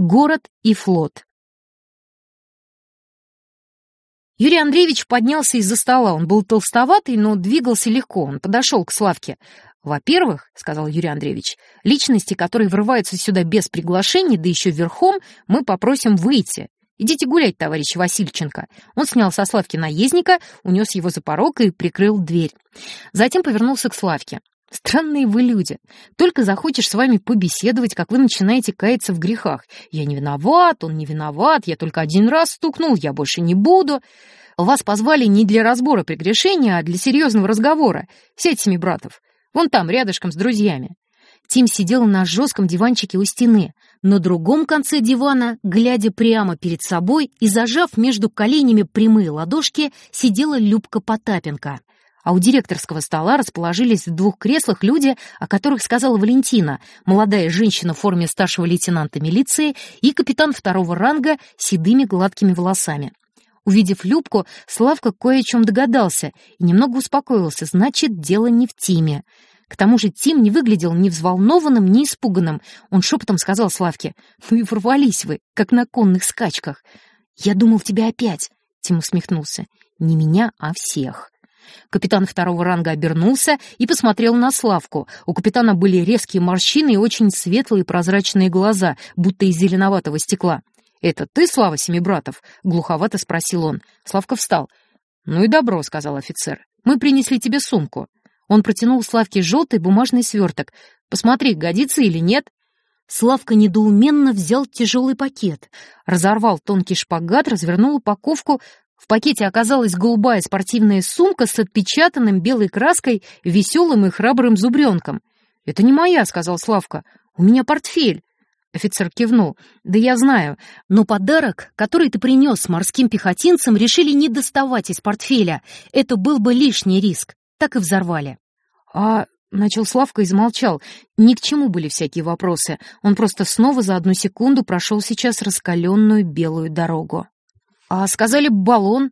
Город и флот. Юрий Андреевич поднялся из-за стола. Он был толстоватый, но двигался легко. Он подошел к Славке. «Во-первых, — сказал Юрий Андреевич, — личности, которые врываются сюда без приглашения, да еще верхом, мы попросим выйти. Идите гулять, товарищ Васильченко». Он снял со Славки наездника, унес его за порог и прикрыл дверь. Затем повернулся к Славке. Странные вы люди. Только захочешь с вами побеседовать, как вы начинаете каяться в грехах. Я не виноват, он не виноват, я только один раз стукнул, я больше не буду. Вас позвали не для разбора прегрешения, а для серьезного разговора. Сядь, семи братов. Вон там, рядышком с друзьями. Тим сидел на жестком диванчике у стены. На другом конце дивана, глядя прямо перед собой и зажав между коленями прямые ладошки, сидела Любка Потапенко а у директорского стола расположились в двух креслах люди, о которых сказала Валентина, молодая женщина в форме старшего лейтенанта милиции и капитан второго ранга с седыми гладкими волосами. Увидев Любку, Славка кое о чем догадался и немного успокоился, значит, дело не в Тиме. К тому же Тим не выглядел ни взволнованным, ни испуганным. Он шепотом сказал Славке, «Ну и ворвались вы, как на конных скачках». «Я думал тебя опять», — Тим усмехнулся. «Не меня, а всех». Капитан второго ранга обернулся и посмотрел на Славку. У капитана были резкие морщины и очень светлые прозрачные глаза, будто из зеленоватого стекла. «Это ты, Слава Семибратов?» — глуховато спросил он. Славка встал. «Ну и добро», — сказал офицер. «Мы принесли тебе сумку». Он протянул Славке желтый бумажный сверток. «Посмотри, годится или нет?» Славка недоуменно взял тяжелый пакет, разорвал тонкий шпагат, развернул упаковку, в пакете оказалась голубая спортивная сумка с отпечатанным белой краской веселым и храбрым зубренком. «Это не моя», — сказал Славка. «У меня портфель». Офицер кивнул. «Да я знаю, но подарок, который ты принес морским пехотинцам, решили не доставать из портфеля. Это был бы лишний риск. Так и взорвали». «А...» — начал Славка и замолчал. Ни к чему были всякие вопросы. Он просто снова за одну секунду прошел сейчас раскаленную белую дорогу. «А сказали баллон?»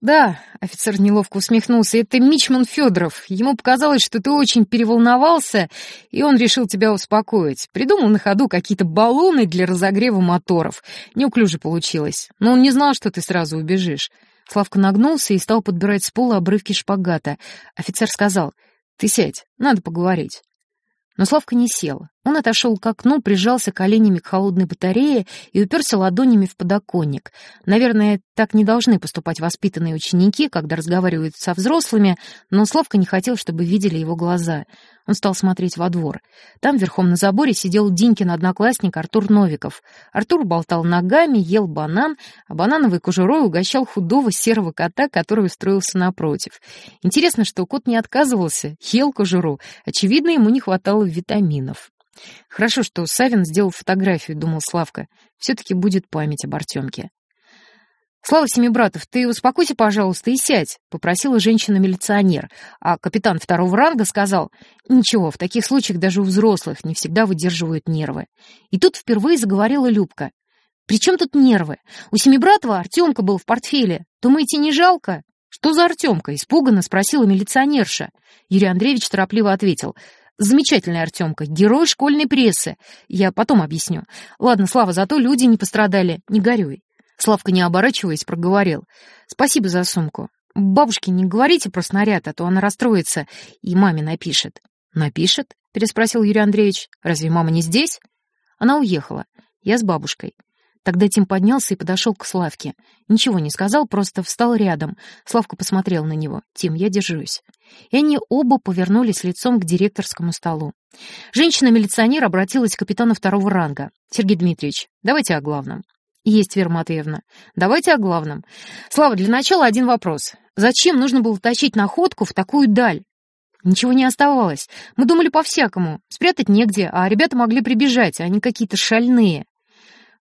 «Да», — офицер неловко усмехнулся, — «это Мичман Федоров. Ему показалось, что ты очень переволновался, и он решил тебя успокоить. Придумал на ходу какие-то баллоны для разогрева моторов. Неуклюже получилось. Но он не знал, что ты сразу убежишь». Славка нагнулся и стал подбирать с пола обрывки шпагата. Офицер сказал, «Ты сядь, надо поговорить». Но Славка не сел. Он отошел к окну, прижался коленями к холодной батарее и уперся ладонями в подоконник. Наверное, так не должны поступать воспитанные ученики, когда разговаривают со взрослыми, но Славка не хотел, чтобы видели его глаза. Он стал смотреть во двор. Там, верхом на заборе, сидел Динькин одноклассник Артур Новиков. Артур болтал ногами, ел банан, а банановой кожурой угощал худого серого кота, который устроился напротив. Интересно, что кот не отказывался, ел кожуру. Очевидно, ему не хватало витаминов. Хорошо, что Савин сделал фотографию, думал Славка. Все-таки будет память об Артемке. «Слава Семибратов, ты успокойся, пожалуйста, и сядь», — попросила женщина-милиционер, а капитан второго ранга сказал, «Ничего, в таких случаях даже у взрослых не всегда выдерживают нервы». И тут впервые заговорила Любка. «При чем тут нервы? У Семибратова Артемка был в портфеле. Думаете, не жалко?» «Что за Артемка?» — испуганно спросила милиционерша. Юрий Андреевич торопливо ответил. Замечательная Артемка, герой школьной прессы. Я потом объясню. Ладно, Слава, зато люди не пострадали. Не горюй. Славка, не оборачиваясь, проговорил. Спасибо за сумку. Бабушке не говорите про снаряд, а то она расстроится и маме напишет. Напишет? Переспросил Юрий Андреевич. Разве мама не здесь? Она уехала. Я с бабушкой. Тогда Тим поднялся и подошел к Славке. Ничего не сказал, просто встал рядом. Славка посмотрел на него. «Тим, я держусь». И они оба повернулись лицом к директорскому столу. Женщина-милиционер обратилась к капитану второго ранга. «Сергей Дмитриевич, давайте о главном». «Есть, Вера Матвеевна. Давайте о главном. Слава, для начала один вопрос. Зачем нужно было тащить находку в такую даль? Ничего не оставалось. Мы думали по-всякому. Спрятать негде, а ребята могли прибежать, а они какие-то шальные.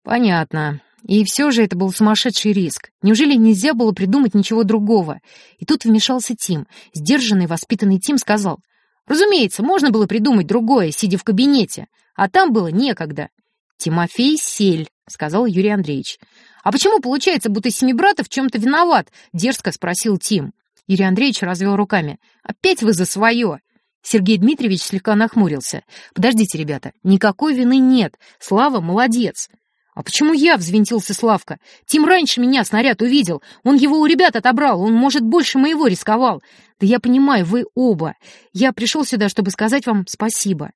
Понятно. И все же это был сумасшедший риск. Неужели нельзя было придумать ничего другого? И тут вмешался Тим. Сдержанный, воспитанный Тим сказал. Разумеется, можно было придумать другое, сидя в кабинете. А там было некогда. Тимофей Сель, сказал Юрий Андреевич. А почему получается, будто Семибратов в чем-то виноват? Дерзко спросил Тим. Юрий Андреевич развел руками. Опять вы за свое. Сергей Дмитриевич слегка нахмурился. «Подождите, ребята, никакой вины нет. Слава молодец. «А почему я?» — взвинтился Славка. «Тим раньше меня снаряд увидел. Он его у ребят отобрал. Он, может, больше моего рисковал. Да я понимаю, вы оба. Я пришел сюда, чтобы сказать вам спасибо».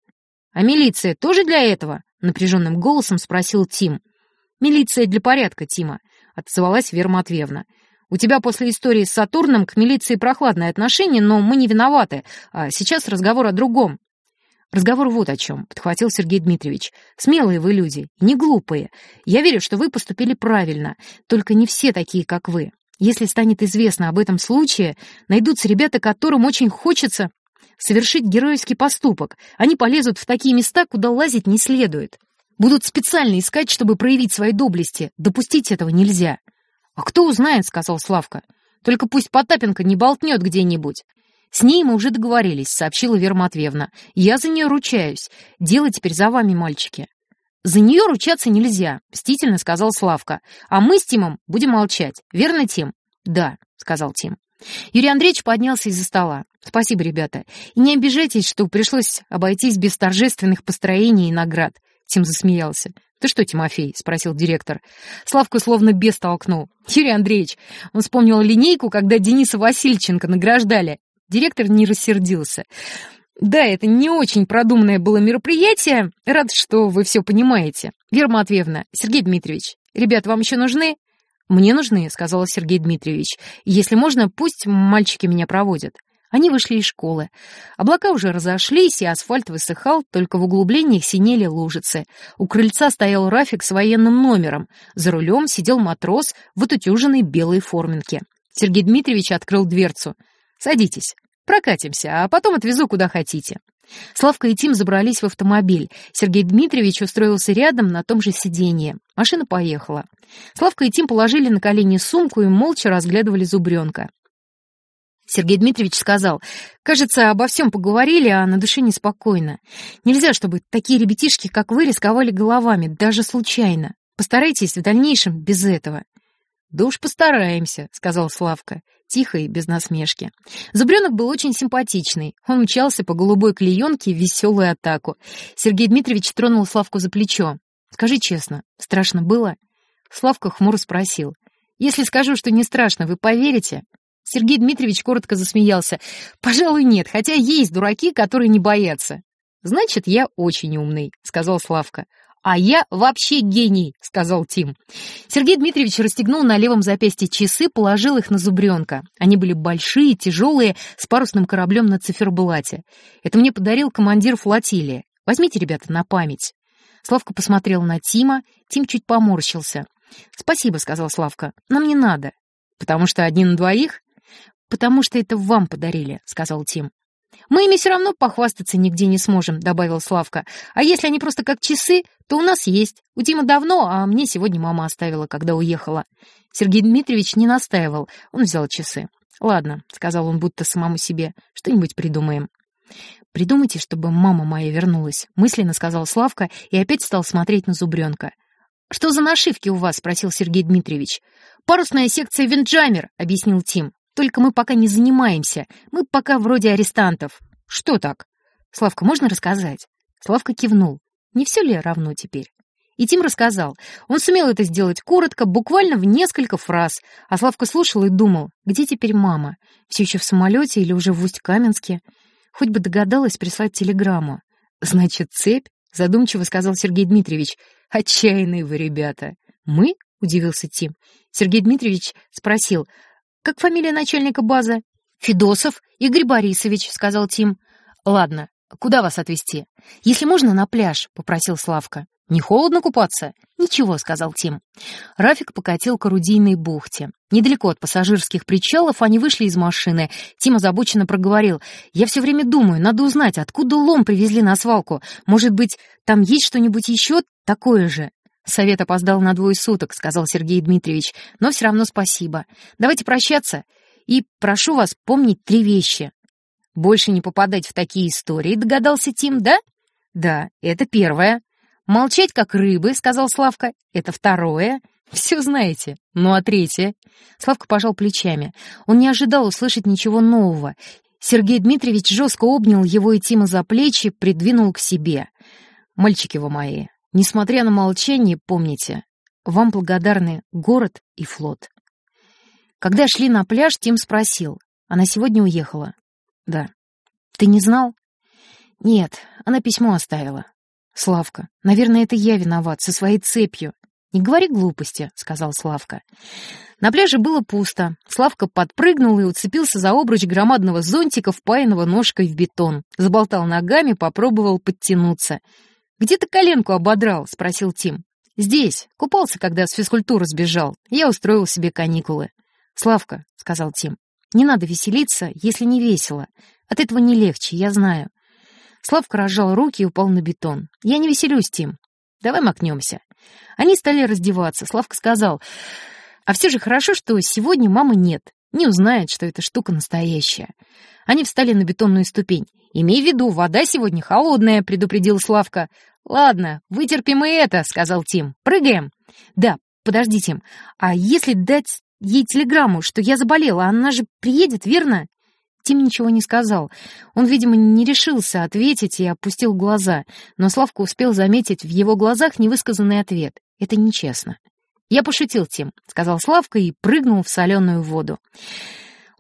«А милиция тоже для этого?» — напряженным голосом спросил Тим. «Милиция для порядка, Тима», — отозвалась Вера Матвеевна. «У тебя после истории с Сатурном к милиции прохладное отношение, но мы не виноваты. А сейчас разговор о другом. «Разговор вот о чем», — подхватил Сергей Дмитриевич. «Смелые вы люди, не глупые. Я верю, что вы поступили правильно, только не все такие, как вы. Если станет известно об этом случае, найдутся ребята, которым очень хочется совершить героический поступок. Они полезут в такие места, куда лазить не следует. Будут специально искать, чтобы проявить свои доблести. Допустить этого нельзя». «А кто узнает», — сказал Славка. «Только пусть Потапенко не болтнет где-нибудь. «С ней мы уже договорились», — сообщила Вера Матвеевна. «Я за нее ручаюсь. Дело теперь за вами, мальчики». «За нее ручаться нельзя», — мстительно сказал Славка. «А мы с Тимом будем молчать. Верно, Тим?» «Да», — сказал Тим. Юрий Андреевич поднялся из-за стола. «Спасибо, ребята. И не обижайтесь, что пришлось обойтись без торжественных построений и наград». Тим засмеялся. «Ты что, Тимофей?» — спросил директор. Славку словно бес толкнул. «Юрий Андреевич, он вспомнил линейку, когда Дениса Васильченко награждали. Директор не рассердился. «Да, это не очень продуманное было мероприятие. Рад, что вы все понимаете. Вера Матвеевна, Сергей Дмитриевич, ребята вам еще нужны?» «Мне нужны», — сказал Сергей Дмитриевич. «Если можно, пусть мальчики меня проводят». Они вышли из школы. Облака уже разошлись, и асфальт высыхал, только в углублениях синели лужицы. У крыльца стоял Рафик с военным номером. За рулем сидел матрос в отутюженной белой форменке. Сергей Дмитриевич открыл дверцу. «Садитесь». Прокатимся, а потом отвезу куда хотите». Славка и Тим забрались в автомобиль. Сергей Дмитриевич устроился рядом на том же сиденье. Машина поехала. Славка и Тим положили на колени сумку и молча разглядывали зубренка. Сергей Дмитриевич сказал, «Кажется, обо всем поговорили, а на душе неспокойно. Нельзя, чтобы такие ребятишки, как вы, рисковали головами, даже случайно. Постарайтесь в дальнейшем без этого». «Да уж постараемся», — сказал Славка тихо и без насмешки. Зубренок был очень симпатичный. Он мчался по голубой клеенке в веселую атаку. Сергей Дмитриевич тронул Славку за плечо. «Скажи честно, страшно было?» Славка хмуро спросил. «Если скажу, что не страшно, вы поверите?» Сергей Дмитриевич коротко засмеялся. «Пожалуй, нет, хотя есть дураки, которые не боятся». «Значит, я очень умный», — сказал Славка. «А я вообще гений», — сказал Тим. Сергей Дмитриевич расстегнул на левом запястье часы, положил их на зубренка. Они были большие, тяжелые, с парусным кораблем на циферблате. Это мне подарил командир флотилии. Возьмите, ребята, на память. Славка посмотрел на Тима, Тим чуть поморщился. «Спасибо», — сказал Славка, — «нам не надо». «Потому что один на двоих?» «Потому что это вам подарили», — сказал Тим. «Мы ими все равно похвастаться нигде не сможем», — добавил Славка. «А если они просто как часы, то у нас есть. У Тима давно, а мне сегодня мама оставила, когда уехала». Сергей Дмитриевич не настаивал, он взял часы. «Ладно», — сказал он будто самому себе, — «что-нибудь придумаем». «Придумайте, чтобы мама моя вернулась», — мысленно сказал Славка и опять стал смотреть на зубренка. «Что за нашивки у вас?» — спросил Сергей Дмитриевич. «Парусная секция «Винджамер», — объяснил Тим. Только мы пока не занимаемся. Мы пока вроде арестантов. Что так? Славка, можно рассказать? Славка кивнул. Не все ли равно теперь? И Тим рассказал. Он сумел это сделать коротко, буквально в несколько фраз. А Славка слушал и думал, где теперь мама? Все еще в самолете или уже в Усть-Каменске? Хоть бы догадалась прислать телеграмму. Значит, цепь? Задумчиво сказал Сергей Дмитриевич. Отчаянные вы ребята. Мы? Удивился Тим. Сергей Дмитриевич спросил, как фамилия начальника базы? Федосов Игорь Борисович, сказал Тим. Ладно, куда вас отвезти? Если можно, на пляж, попросил Славка. «Не холодно купаться?» «Ничего», — сказал Тим. Рафик покатил к орудийной бухте. Недалеко от пассажирских причалов они вышли из машины. Тим озабоченно проговорил. «Я все время думаю, надо узнать, откуда лом привезли на свалку. Может быть, там есть что-нибудь еще такое же?» «Совет опоздал на двое суток», — сказал Сергей Дмитриевич, «но все равно спасибо. Давайте прощаться. И прошу вас помнить три вещи. Больше не попадать в такие истории, догадался Тим, да? Да, это первое. Молчать, как рыбы, сказал Славка. Это второе. Все знаете. Ну а третье? Славка пожал плечами. Он не ожидал услышать ничего нового. Сергей Дмитриевич жестко обнял его и Тима за плечи, придвинул к себе. «Мальчики вы мои, Несмотря на молчание, помните, Вам благодарны город и флот. Когда шли на пляж, Тим спросил. Она сегодня уехала? Да. Ты не знал? Нет, она письмо оставила. Славка, наверное, это я виноват со своей цепью. Не говори глупости, сказал Славка. На пляже было пусто. Славка подпрыгнул и уцепился за обруч громадного зонтика, впаянного ножкой в бетон. Заболтал ногами, попробовал подтянуться. «Где ты коленку ободрал?» — спросил Тим. «Здесь. Купался, когда с физкультуры сбежал. Я устроил себе каникулы». «Славка», — сказал Тим, — «не надо веселиться, если не весело. От этого не легче, я знаю». Славка разжал руки и упал на бетон. «Я не веселюсь, Тим. Давай макнемся». Они стали раздеваться. Славка сказал... А все же хорошо, что сегодня мамы нет. Не узнает, что эта штука настоящая. Они встали на бетонную ступень. «Имей в виду, вода сегодня холодная», — предупредил Славка. «Ладно, вытерпим и это», — сказал Тим. «Прыгаем?» «Да, подожди, Тим. А если дать ей телеграмму, что я заболела, она же приедет, верно?» Тим ничего не сказал. Он, видимо, не решился ответить и опустил глаза, но Славка успел заметить в его глазах невысказанный ответ. Это нечестно. «Я пошутил, Тим», — сказал Славка и прыгнул в соленую воду.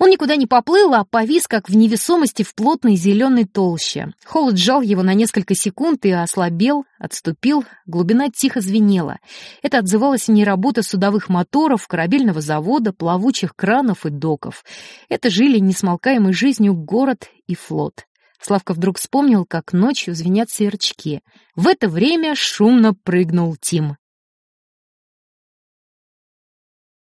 Он никуда не поплыл, а повис, как в невесомости в плотной зеленой толще. Холод сжал его на несколько секунд и ослабел, отступил, глубина тихо звенела. Это отзывалось в неработа судовых моторов, корабельного завода, плавучих кранов и доков. Это жили несмолкаемой жизнью город и флот. Славка вдруг вспомнил, как ночью звенят сверчки. В это время шумно прыгнул Тим.